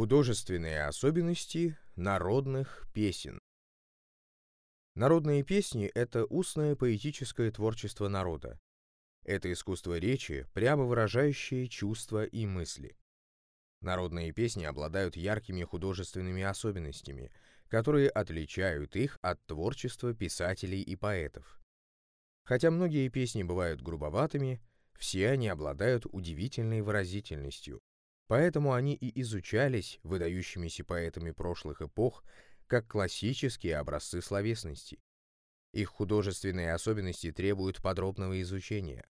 Художественные особенности народных песен. Народные песни – это устное поэтическое творчество народа. Это искусство речи, прямо выражающее чувства и мысли. Народные песни обладают яркими художественными особенностями, которые отличают их от творчества писателей и поэтов. Хотя многие песни бывают грубоватыми, все они обладают удивительной выразительностью, Поэтому они и изучались выдающимися поэтами прошлых эпох как классические образцы словесности. Их художественные особенности требуют подробного изучения.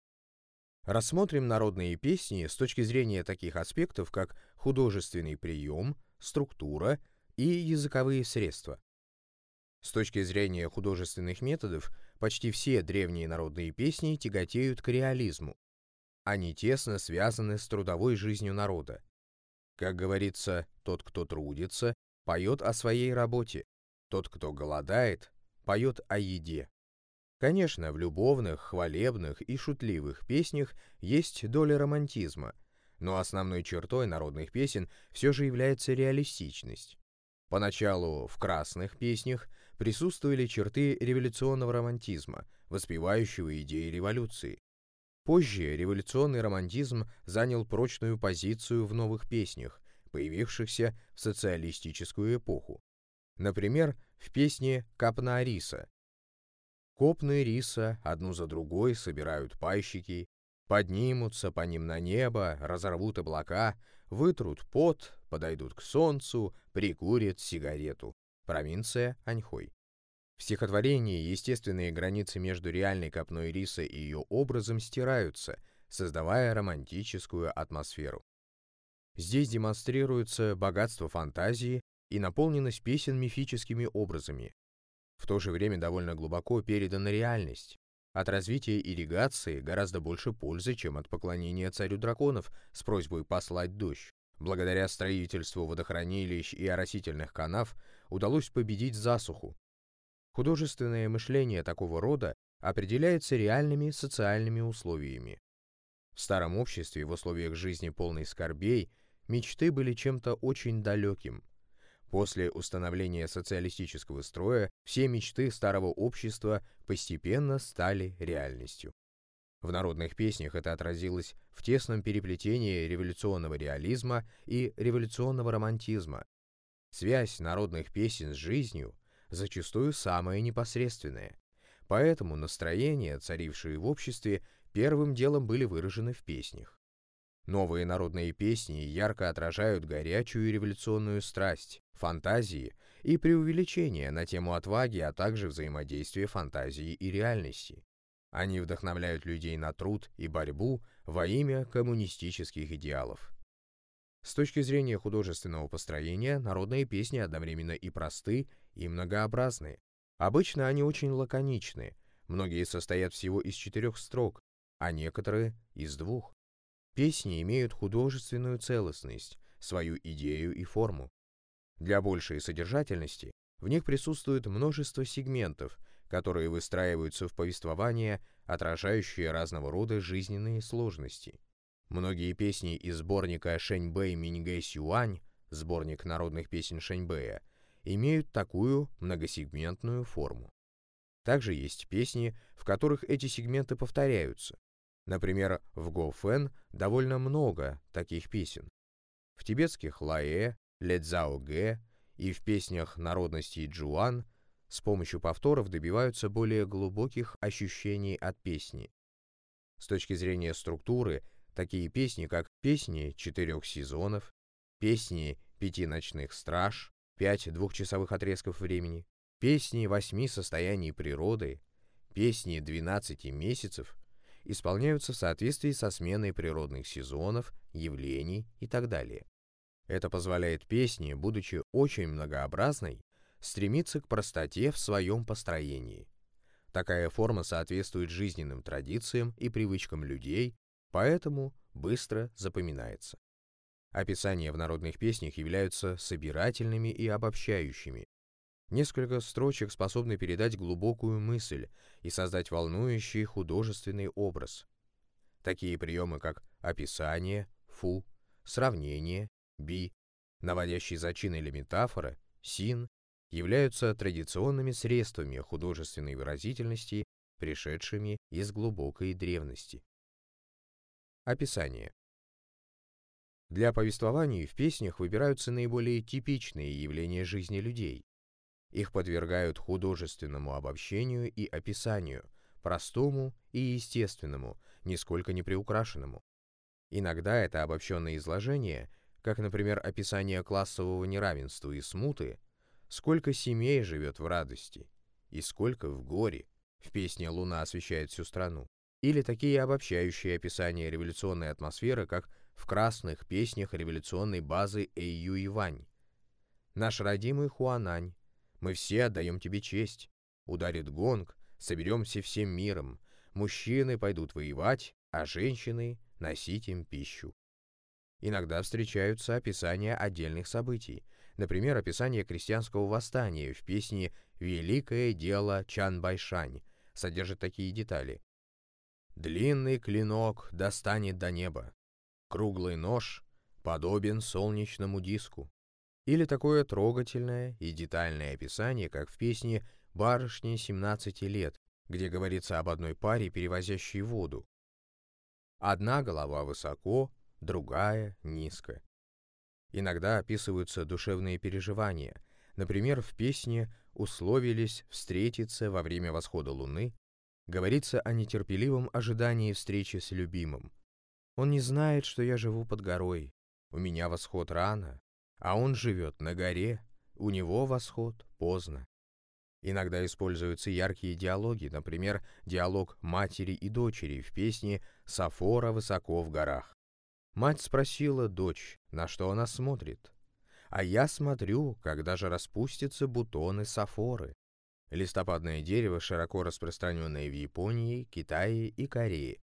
Рассмотрим народные песни с точки зрения таких аспектов, как художественный прием, структура и языковые средства. С точки зрения художественных методов, почти все древние народные песни тяготеют к реализму. Они тесно связаны с трудовой жизнью народа. Как говорится, тот, кто трудится, поет о своей работе, тот, кто голодает, поет о еде. Конечно, в любовных, хвалебных и шутливых песнях есть доля романтизма, но основной чертой народных песен все же является реалистичность. Поначалу в красных песнях присутствовали черты революционного романтизма, воспевающего идеи революции. Позже революционный романтизм занял прочную позицию в новых песнях, появившихся в социалистическую эпоху. Например, в песне «Капна риса». Копны риса одну за другой собирают пайщики, поднимутся по ним на небо, разорвут облака, вытрут пот, подойдут к солнцу, прикурят сигарету. Провинция Аньхой. В стихотворении естественные границы между реальной копной риса и ее образом стираются, создавая романтическую атмосферу. Здесь демонстрируется богатство фантазии и наполненность песен мифическими образами. В то же время довольно глубоко передана реальность. От развития ирригации гораздо больше пользы, чем от поклонения царю драконов с просьбой послать дождь. Благодаря строительству водохранилищ и оросительных канав удалось победить засуху, Художественное мышление такого рода определяется реальными социальными условиями. В старом обществе, в условиях жизни полной скорбей, мечты были чем-то очень далеким. После установления социалистического строя все мечты старого общества постепенно стали реальностью. В народных песнях это отразилось в тесном переплетении революционного реализма и революционного романтизма. Связь народных песен с жизнью – зачастую самое непосредственное. Поэтому настроения, царившие в обществе, первым делом были выражены в песнях. Новые народные песни ярко отражают горячую революционную страсть, фантазии и преувеличения на тему отваги, а также взаимодействия фантазии и реальности. Они вдохновляют людей на труд и борьбу во имя коммунистических идеалов. С точки зрения художественного построения, народные песни одновременно и просты, и многообразны. Обычно они очень лаконичны, многие состоят всего из четырех строк, а некоторые — из двух. Песни имеют художественную целостность, свою идею и форму. Для большей содержательности в них присутствует множество сегментов, которые выстраиваются в повествование, отражающие разного рода жизненные сложности. Многие песни из сборника Шэньбэй Миньгэ Сюань, сборник народных песен Шэньбэя, имеют такую многосегментную форму. Также есть песни, в которых эти сегменты повторяются. Например, в Го Фэн довольно много таких песен. В тибетских Лаэ, Ледзао Гэ и в песнях народности Джуан с помощью повторов добиваются более глубоких ощущений от песни. С точки зрения структуры – Такие песни, как «Песни четырех сезонов», «Песни пяти ночных страж», «Пять двухчасовых отрезков времени», «Песни восьми состояний природы», «Песни двенадцати месяцев» исполняются в соответствии со сменой природных сезонов, явлений и так далее. Это позволяет песне, будучи очень многообразной, стремиться к простоте в своем построении. Такая форма соответствует жизненным традициям и привычкам людей, поэтому быстро запоминается. Описания в народных песнях являются собирательными и обобщающими. Несколько строчек способны передать глубокую мысль и создать волнующий художественный образ. Такие приемы, как описание, фу, сравнение, би, Наводящий зачин или метафора, син, являются традиционными средствами художественной выразительности, пришедшими из глубокой древности. Описание. Для повествования в песнях выбираются наиболее типичные явления жизни людей. Их подвергают художественному обобщению и описанию, простому и естественному, нисколько не приукрашенному. Иногда это обобщенное изложение, как, например, описание классового неравенства и смуты, сколько семей живет в радости и сколько в горе, в песне «Луна освещает всю страну», или такие обобщающие описания революционной атмосферы, как в красных песнях революционной базы Эйю Ивань. «Наш родимый Хуанань, мы все отдаем тебе честь. Ударит гонг, соберемся всем миром. Мужчины пойдут воевать, а женщины — носить им пищу». Иногда встречаются описания отдельных событий, например, описание крестьянского восстания в песне «Великое дело Чан Байшань» содержит такие детали. «Длинный клинок достанет до неба, Круглый нож подобен солнечному диску. Или такое трогательное и детальное описание, как в песне «Барышне 17 лет», где говорится об одной паре, перевозящей воду. Одна голова высоко, другая низко. Иногда описываются душевные переживания. Например, в песне «Условились встретиться во время восхода луны» говорится о нетерпеливом ожидании встречи с любимым. Он не знает, что я живу под горой. У меня восход рано, а он живет на горе. У него восход поздно. Иногда используются яркие диалоги, например, диалог матери и дочери в песне «Сафора высоко в горах». Мать спросила дочь, на что она смотрит. А я смотрю, когда же распустятся бутоны сафоры. Листопадное дерево, широко распространенное в Японии, Китае и Корее.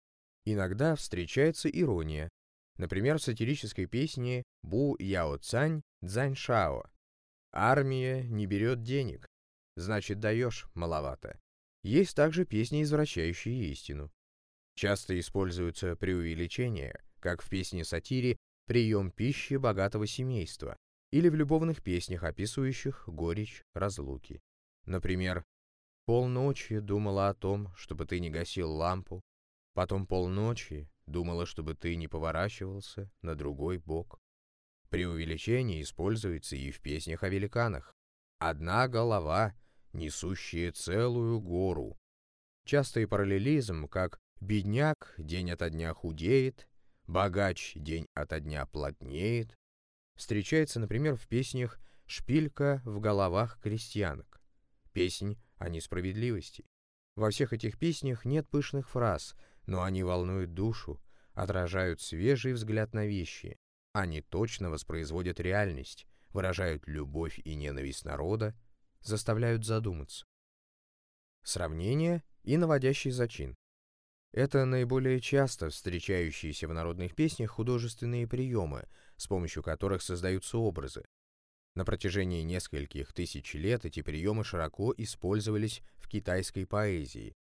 Иногда встречается ирония, например, в сатирической песне «Бу Яо Цань Цзань Шао». «Армия не берет денег, значит даешь маловато». Есть также песни, извращающие истину. Часто используются преувеличения, как в песне-сатире «Прием пищи богатого семейства» или в любовных песнях, описывающих горечь разлуки. Например, «Полночи думала о том, чтобы ты не гасил лампу, Потом полночи думала, чтобы ты не поворачивался на другой бок. Преувеличение используется и в песнях о великанах. Одна голова, несущая целую гору. Частый параллелизм, как «бедняк день ото дня худеет», «богач день ото дня плотнеет», встречается, например, в песнях «Шпилька в головах крестьянок», песнь о несправедливости. Во всех этих песнях нет пышных фраз, но они волнуют душу, отражают свежий взгляд на вещи. Они точно воспроизводят реальность, выражают любовь и ненависть народа, заставляют задуматься. Сравнение и наводящий зачин. Это наиболее часто встречающиеся в народных песнях художественные приемы, с помощью которых создаются образы. На протяжении нескольких тысяч лет эти приемы широко использовались в китайской поэзии,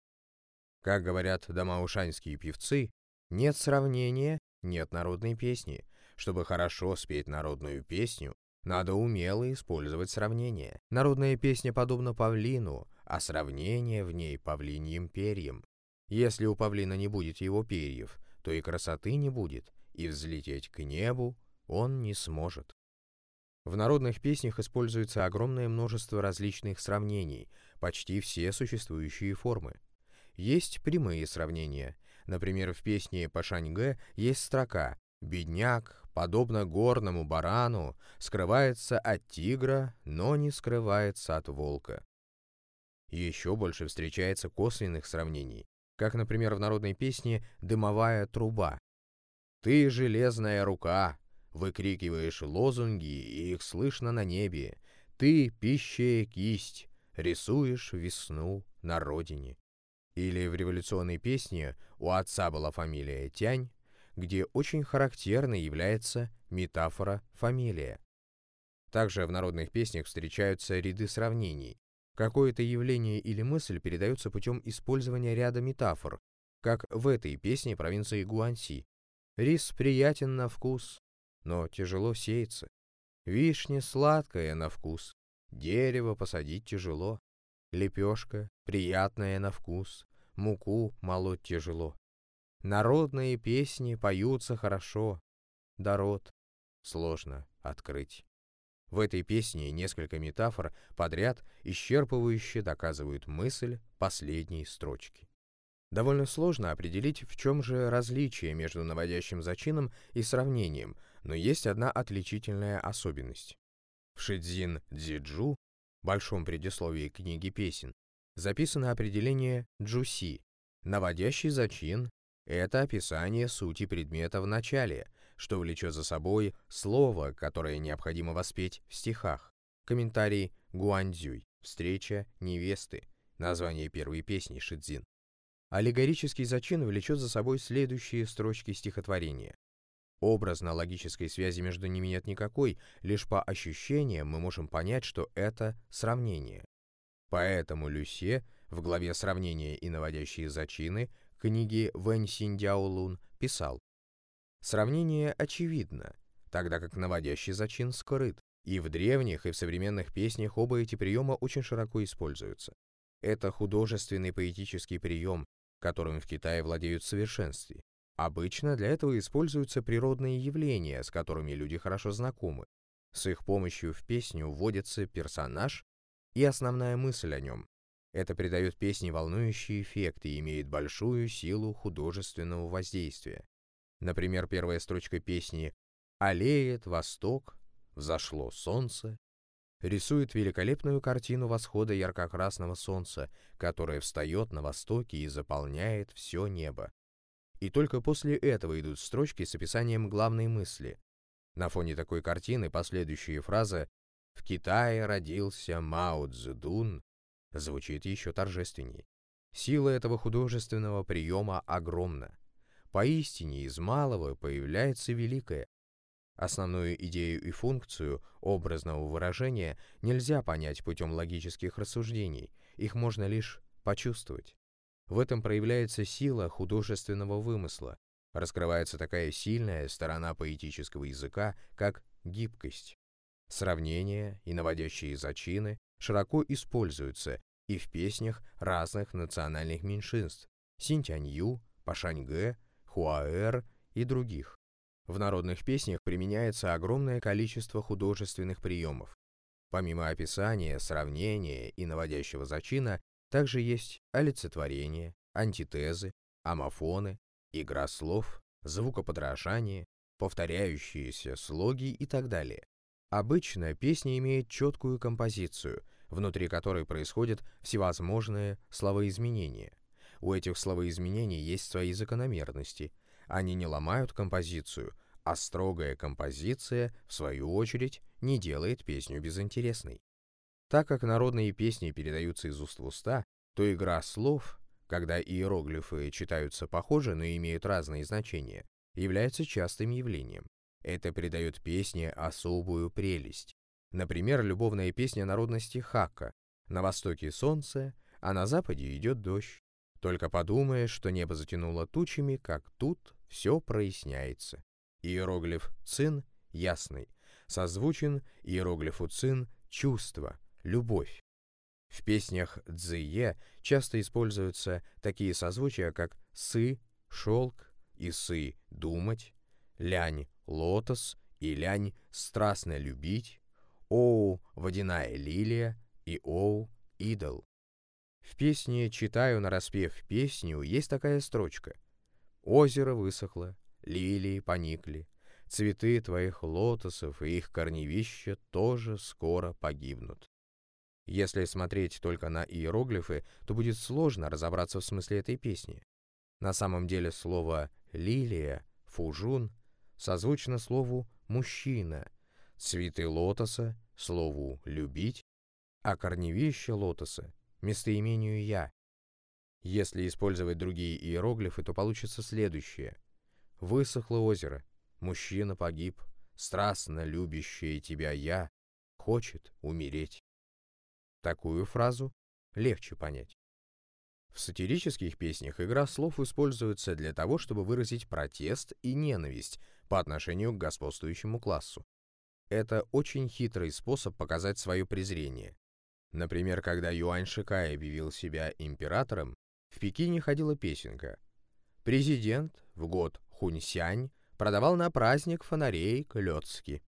как говорят домаушанские певцы, нет сравнения, нет народной песни. Чтобы хорошо спеть народную песню, надо умело использовать сравнение. Народная песня подобна павлину, а сравнение в ней павлиньим перьям. Если у павлина не будет его перьев, то и красоты не будет, и взлететь к небу он не сможет. В народных песнях используется огромное множество различных сравнений, почти все существующие формы. Есть прямые сравнения. Например, в песне Пашаньге есть строка «Бедняк, подобно горному барану, скрывается от тигра, но не скрывается от волка». Еще больше встречается косвенных сравнений, как, например, в народной песне «Дымовая труба». «Ты железная рука», выкрикиваешь лозунги, и их слышно на небе. Ты, пищая кисть, рисуешь весну на родине. Или в революционной песне «У отца была фамилия Тянь», где очень характерной является метафора «фамилия». Также в народных песнях встречаются ряды сравнений. Какое-то явление или мысль передается путем использования ряда метафор, как в этой песне провинции Гуанси. «Рис приятен на вкус, но тяжело сеется». Вишня сладкая на вкус, дерево посадить тяжело. Лепешка приятная на вкус, муку молоть тяжело. Народные песни поются хорошо, да рот сложно открыть. В этой песне несколько метафор подряд исчерпывающе доказывают мысль последней строчки. Довольно сложно определить, в чем же различие между наводящим зачином и сравнением, но есть одна отличительная особенность. В Шидзин Дзиджу, большом предисловии книги песен, записано определение «джуси» — наводящий зачин — это описание сути предмета в начале, что влечет за собой слово, которое необходимо воспеть в стихах. Комментарий Гуанзюй «Встреча невесты», название первой песни Шидзин. Аллегорический зачин влечет за собой следующие строчки стихотворения. Образно-логической связи между ними нет никакой, лишь по ощущениям мы можем понять, что это сравнение. Поэтому Люсе в главе «Сравнения и наводящие зачины» книги Вэнь Синдяолун писал Сравнение очевидно, тогда как наводящий зачин скрыт, и в древних, и в современных песнях оба эти приема очень широко используются. Это художественный поэтический прием, которым в Китае владеют в совершенстве. Обычно для этого используются природные явления, с которыми люди хорошо знакомы. С их помощью в песню вводится персонаж и основная мысль о нем. Это придает песне волнующий эффект и имеет большую силу художественного воздействия. Например, первая строчка песни «Алеет восток, взошло солнце» рисует великолепную картину восхода ярко-красного солнца, которое встает на востоке и заполняет все небо. И только после этого идут строчки с описанием главной мысли. На фоне такой картины последующая фраза «В Китае родился Мао Цзэдун» звучит еще торжественней. Сила этого художественного приема огромна. Поистине из малого появляется великое. Основную идею и функцию образного выражения нельзя понять путем логических рассуждений, их можно лишь почувствовать. В этом проявляется сила художественного вымысла, раскрывается такая сильная сторона поэтического языка, как гибкость. Сравнения и наводящие зачины широко используются и в песнях разных национальных меньшинств – Синтянью, Пашаньгэ, Хуаэр и других. В народных песнях применяется огромное количество художественных приемов. Помимо описания, сравнения и наводящего зачина, также есть олицетворение, антитезы, амофоны, игра слов, звукоподражание, повторяющиеся слоги и так далее. Обычно песня имеет четкую композицию, внутри которой происходят всевозможные словоизменения – у этих словоизменений есть свои закономерности. Они не ломают композицию, а строгая композиция, в свою очередь, не делает песню безинтересной. Так как народные песни передаются из уст в уста, то игра слов, когда иероглифы читаются похоже, но имеют разные значения, является частым явлением. Это придает песне особую прелесть. Например, любовная песня народности Хакка «На востоке солнце, а на западе идет дождь». Только подумаешь, что небо затянуло тучами, как тут все проясняется. Иероглиф «цин» — ясный, созвучен иероглифу «цин» — чувство, любовь. В песнях «цзые» часто используются такие созвучия, как «сы» — шелк, и «сы» — думать, «лянь» — лотос и «лянь» — страстно любить, «оу» — водяная лилия и «оу» — идол. В песне «Читаю на распев песню» есть такая строчка. «Озеро высохло, лилии поникли, цветы твоих лотосов и их корневища тоже скоро погибнут». Если смотреть только на иероглифы, то будет сложно разобраться в смысле этой песни. На самом деле слово «лилия», «фужун» созвучно слову «мужчина», цветы лотоса — слову «любить», а корневище лотоса местоимению «я». Если использовать другие иероглифы, то получится следующее. «Высохло озеро, мужчина погиб, страстно любящее тебя я, хочет умереть». Такую фразу легче понять. В сатирических песнях игра слов используется для того, чтобы выразить протест и ненависть по отношению к господствующему классу. это очень хитрый способ показать свое презрение. Например, когда Юань Шикай объявил себя императором, в Пекине ходила песенка «Президент в год Хуньсянь продавал на праздник фонарей клёцки».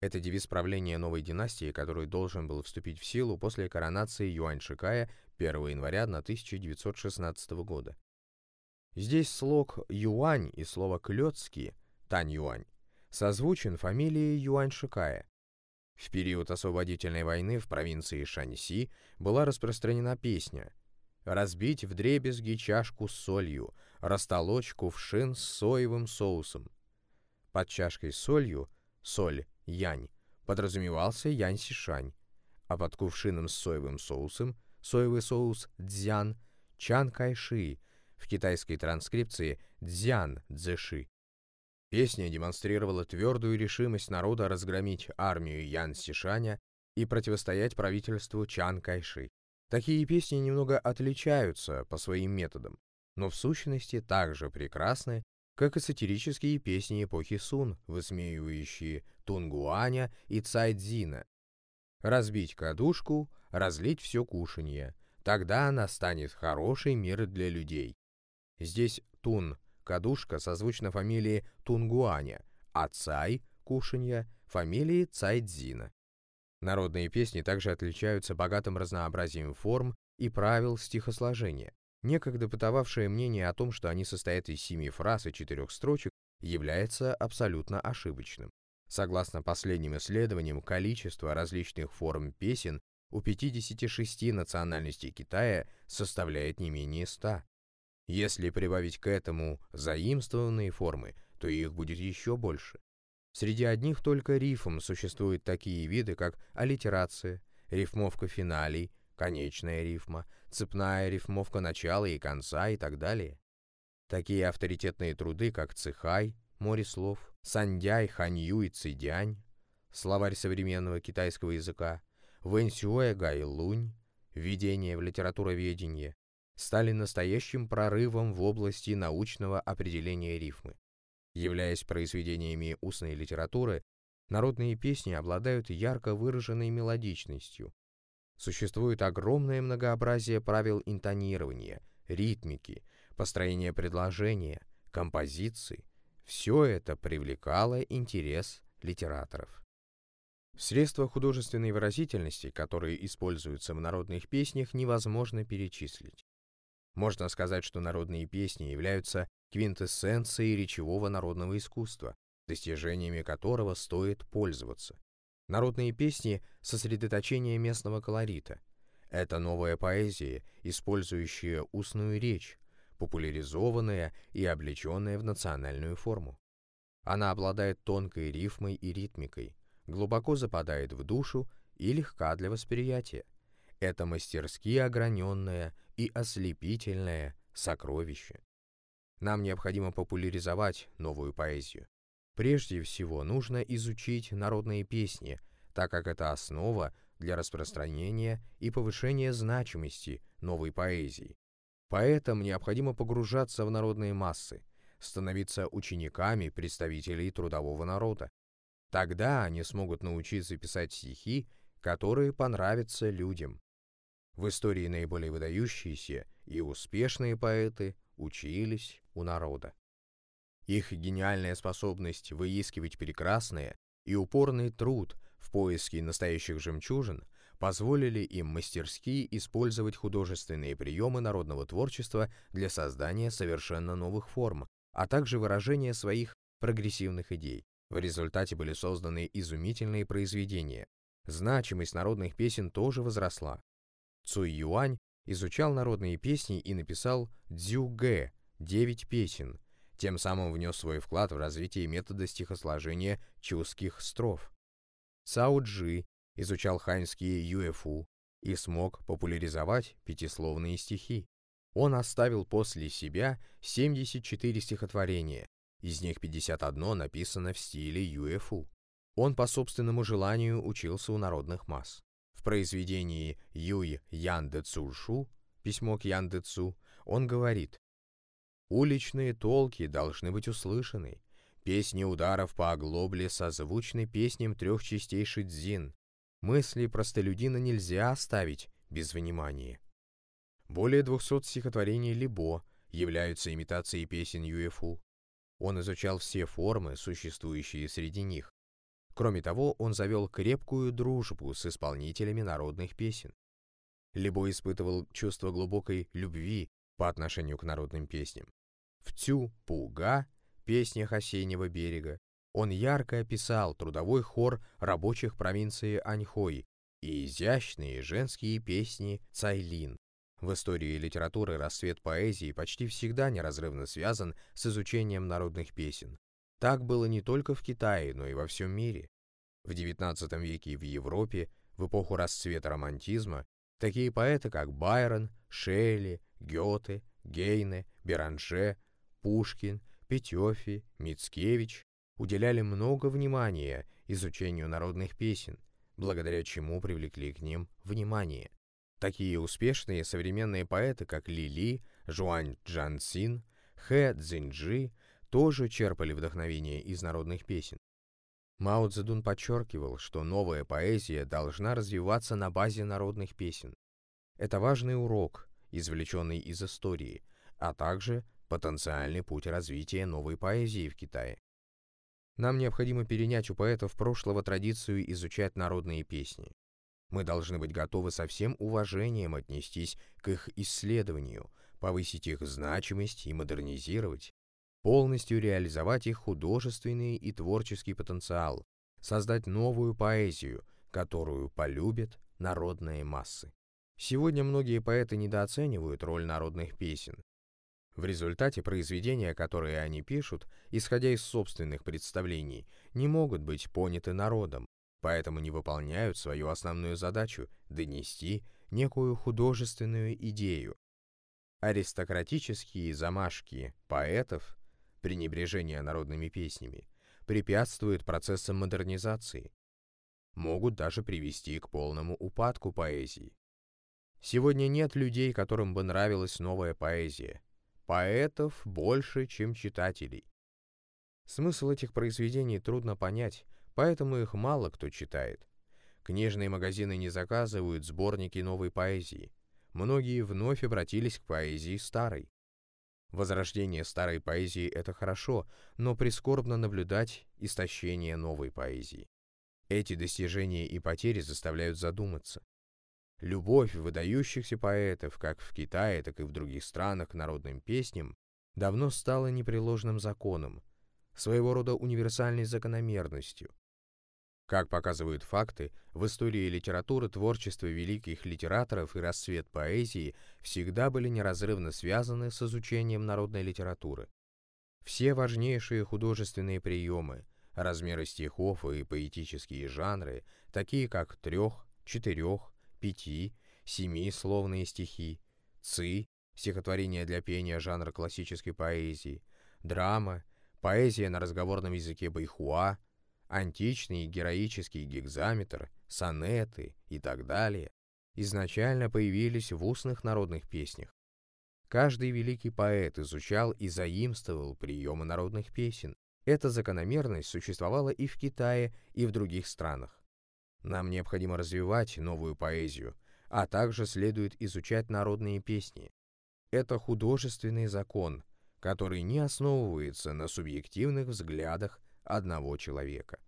Это девиз правления новой династии, который должен был вступить в силу после коронации Юань Шикая 1 января 1916 года. Здесь слог «юань» и слово «клёцкий» Тань-юань созвучен фамилией Юань Шикая. В период освободительной войны в провинции Шаньси была распространена песня «Разбить в дребезги чашку с солью, растолочь кувшин с соевым соусом». Под чашкой с солью, соль, янь, подразумевался янь сишань, а под кувшином с соевым соусом, соевый соус дзян, чан кайши, в китайской транскрипции дзян дзэши. Песня демонстрировала твердую решимость народа разгромить армию Ян Сишаня и противостоять правительству Чан Кайши. Такие песни немного отличаются по своим методам, но в сущности так же прекрасны, как и сатирические песни эпохи Сун, высмеивающие Тунгуаня и Цайдзина. Разбить кадушку, разлить все кушанье, тогда настанет хороший мир для людей. Здесь Тун Кадушка созвучна фамилии Тунгуаня, а Цай, кушанья, фамилии Цайдзина. Народные песни также отличаются богатым разнообразием форм и правил стихосложения. Некогда бытовавшее мнение о том, что они состоят из семи фраз и четырех строчек, является абсолютно ошибочным. Согласно последним исследованиям, количество различных форм песен у 56 национальностей Китая составляет не менее 100. Если прибавить к этому заимствованные формы, то их будет еще больше. Среди одних только рифм существуют такие виды, как аллитерация, рифмовка финалей, конечная рифма, цепная рифмовка начала и конца и так далее. Такие авторитетные труды, как Цихай, море слов, Сандяй, Ханью и Цидянь, словарь современного китайского языка, Вэньсюэ Гай Лунь, введение в литературоведение, стали настоящим прорывом в области научного определения рифмы. Являясь произведениями устной литературы, народные песни обладают ярко выраженной мелодичностью. Существует огромное многообразие правил интонирования, ритмики, построения предложения, композиции. Все это привлекало интерес литераторов. Средства художественной выразительности, которые используются в народных песнях, невозможно перечислить. Можно сказать, что народные песни являются квинтэссенцией речевого народного искусства, достижениями которого стоит пользоваться. Народные песни — сосредоточение местного колорита. Это новая поэзия, использующая устную речь, популяризованная и облеченная в национальную форму. Она обладает тонкой рифмой и ритмикой, глубоко западает в душу и легка для восприятия. Это мастерски ограненное и ослепительное сокровище. Нам необходимо популяризовать новую поэзию. Прежде всего нужно изучить народные песни, так как это основа для распространения и повышения значимости новой поэзии. Поэтому необходимо погружаться в народные массы, становиться учениками представителей трудового народа. Тогда они смогут научиться писать стихи, которые понравятся людям. В истории наиболее выдающиеся и успешные поэты учились у народа. Их гениальная способность выискивать прекрасное и упорный труд в поиске настоящих жемчужин позволили им мастерски использовать художественные приемы народного творчества для создания совершенно новых форм, а также выражения своих прогрессивных идей. В результате были созданы изумительные произведения. Значимость народных песен тоже возросла. Цуй Юань изучал народные песни и написал «Дзюгэ» — «Девять песен», тем самым внес свой вклад в развитие метода стихосложения чуских строф. Цао Джи изучал ханьские юэфу и смог популяризовать пятисловные стихи. Он оставил после себя 74 стихотворения, из них 51 написано в стиле юэфу. Он по собственному желанию учился у народных масс. В произведении Юй Ян Дэ Цушу «Письмо к Ян Дэ Цу» он говорит «Уличные толки должны быть услышаны, Песни ударов по оглобле созвучны песням трех частей шидзин. Мысли простолюдина нельзя оставить без внимания. Более 200 стихотворений Либо являются имитацией песен Юэфу. Он изучал все формы, существующие среди них. Кроме того, он завел крепкую дружбу с исполнителями народных песен. Либо испытывал чувство глубокой любви по отношению к народным песням. В Тю Пуга, песнях осеннего берега, он ярко описал трудовой хор рабочих провинции Аньхой и изящные женские песни Цайлин, в истории литературы расцвет поэзии почти всегда неразрывно связан с изучением народных песен. Так было не только в Китае, но и во всем мире. В XIX веке в Европе, в эпоху расцвета романтизма, такие поэты, как Байрон, Шелли, Гёте, Гейне, Беранже, Пушкин, Петёфи, Мицкевич уделяли много внимания изучению народных песен, благодаря чему привлекли к ним внимание. Такие успешные современные поэты, как Ли Ли, Жуань Джансин, Хэ Цзиньджи, тоже черпали вдохновение из народных песен. Мао Цзэдун подчеркивал, что новая поэзия должна развиваться на базе народных песен. Это важный урок, извлеченный из истории, а также потенциальный путь развития новой поэзии в Китае. Нам необходимо перенять у поэтов прошлого традицию изучать народные песни. Мы должны быть готовы со всем уважением отнестись к их исследованию, повысить их значимость и модернизировать, полностью реализовать их художественный и творческий потенциал, создать новую поэзию, которую полюбят народные массы. Сегодня многие поэты недооценивают роль народных песен. В результате произведения, которые они пишут, исходя из собственных представлений, не могут быть поняты народом, поэтому не выполняют свою основную задачу – донести некую художественную идею. Аристократические замашки поэтов, пренебрежение народными песнями, препятствуют процессам модернизации, могут даже привести к полному упадку поэзии. Сегодня нет людей, которым бы нравилась новая поэзия. Поэтов больше, чем читателей. Смысл этих произведений трудно понять, поэтому их мало кто читает. Книжные магазины не заказывают сборники новой поэзии. Многие вновь обратились к поэзии старой. Возрождение старой поэзии – это хорошо, но прискорбно наблюдать истощение новой поэзии. Эти достижения и потери заставляют задуматься. Любовь выдающихся поэтов, как в Китае, так и в других странах к народным песням, давно стала непреложным законом, своего рода универсальной закономерностью. Как показывают факты, в истории литературы творчество великих литераторов и расцвет поэзии всегда были неразрывно связаны с изучением народной литературы. Все важнейшие художественные приемы, размеры стихов и поэтические жанры, такие как трех, четырех, пяти, семи словные стихи, ци, стихотворение для пения жанра классической поэзии, драма, поэзия на разговорном языке байхуа, античный героический гекзаметр, сонеты и так далее, изначально появились в устных народных песнях. Каждый великий поэт изучал и заимствовал приемы народных песен. Эта закономерность существовала и в Китае, и в других странах. Нам необходимо развивать новую поэзию, а также следует изучать народные песни. Это художественный закон, который не основывается на субъективных взглядах одного человека.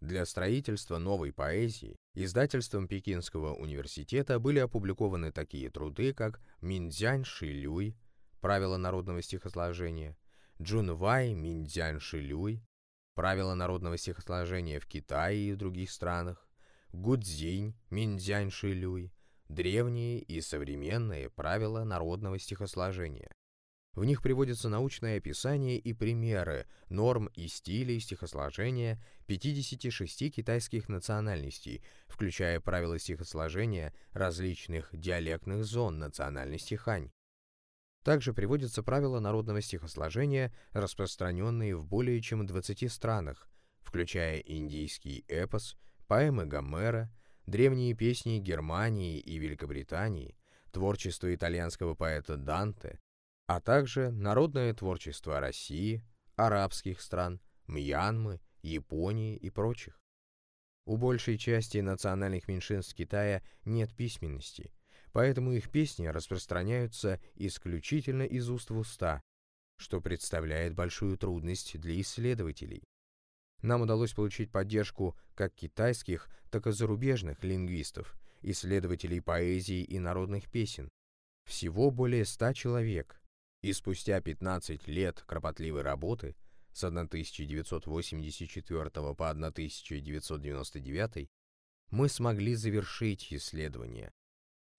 Для строительства новой поэзии издательством Пекинского университета были опубликованы такие труды, как Миндзянь Шилюй, правила народного стихосложения, Джунвай Миндзянь Шилюй, правила народного стихосложения в Китае и в других странах, Гудзинь Миндзянь Шилюй, древние и современные правила народного стихосложения. В них приводятся научное описание и примеры норм и стилей стихосложения 56 китайских национальностей, включая правила стихосложения различных диалектных зон национальности хань. Также приводятся правила народного стихосложения, распространенные в более чем 20 странах, включая индийский эпос, поэмы Гомера, древние песни Германии и Великобритании, творчество итальянского поэта Данте, а также народное творчество России, арабских стран, Мьянмы, Японии и прочих. У большей части национальных меньшинств Китая нет письменности, поэтому их песни распространяются исключительно из уст в уста, что представляет большую трудность для исследователей. Нам удалось получить поддержку как китайских, так и зарубежных лингвистов, исследователей поэзии и народных песен. Всего более ста человек. И спустя 15 лет кропотливой работы с 1984 по 1999 мы смогли завершить исследование.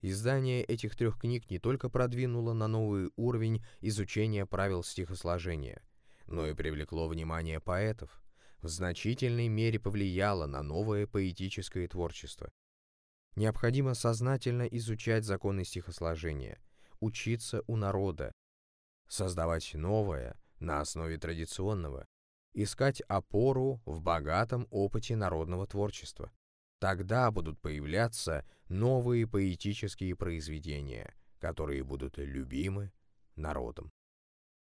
Издание этих трех книг не только продвинуло на новый уровень изучения правил стихосложения, но и привлекло внимание поэтов, в значительной мере повлияло на новое поэтическое творчество. Необходимо сознательно изучать законы стихосложения, учиться у народа, создавать новое на основе традиционного, искать опору в богатом опыте народного творчества. Тогда будут появляться новые поэтические произведения, которые будут любимы народом.